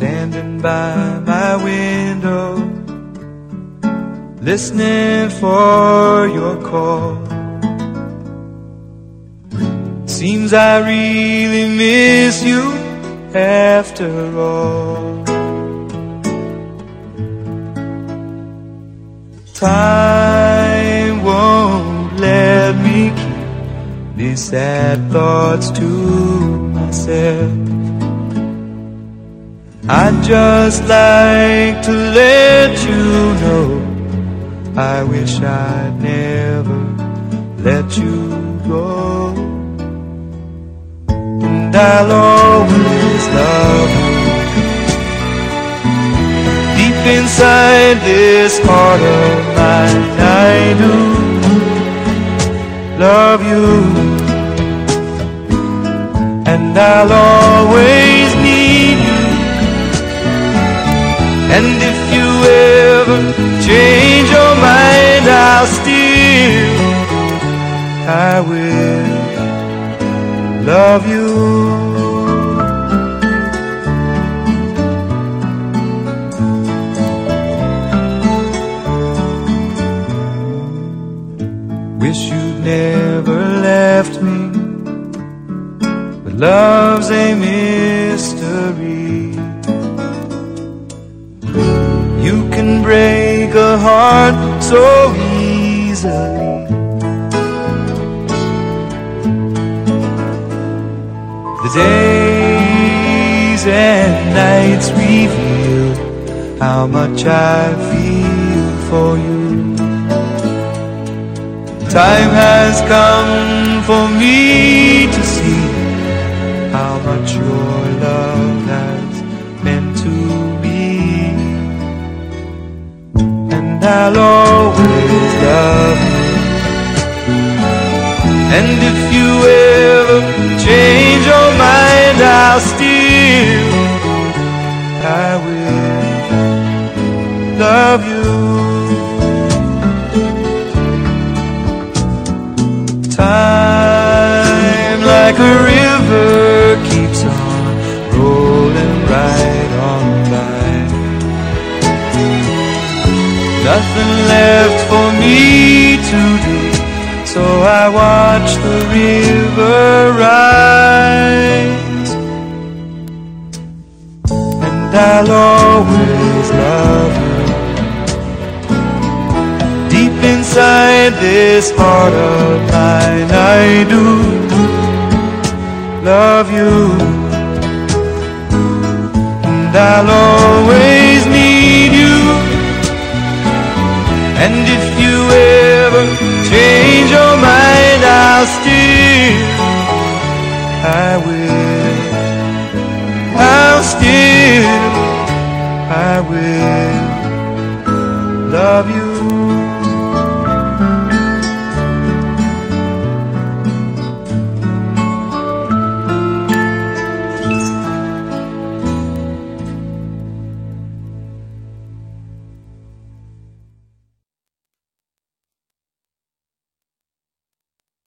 Sitting by my window, listening for your call. Seems I really miss you after all. Time won't let me keep these sad thoughts to myself. I'd just like to let you know I wish I'd never let you go. And I'll always love you deep inside this heart of mine. I do love you, and I'll always And if you ever change your mind, I'll still, I will love you. Wish you'd never left me, but love's a mystery. Heart so easily. The days and nights reveal how much I feel for you. Time has come for me I'll always love. And if you ever change your mind, I'll still, I will love you. Nothing left for me to do, so I watch the river rise. And I'll always love you deep inside this heart of mine. I do love you, and I'll And if you ever change your mind, I'll still, I will, I'll still, I will. Love you.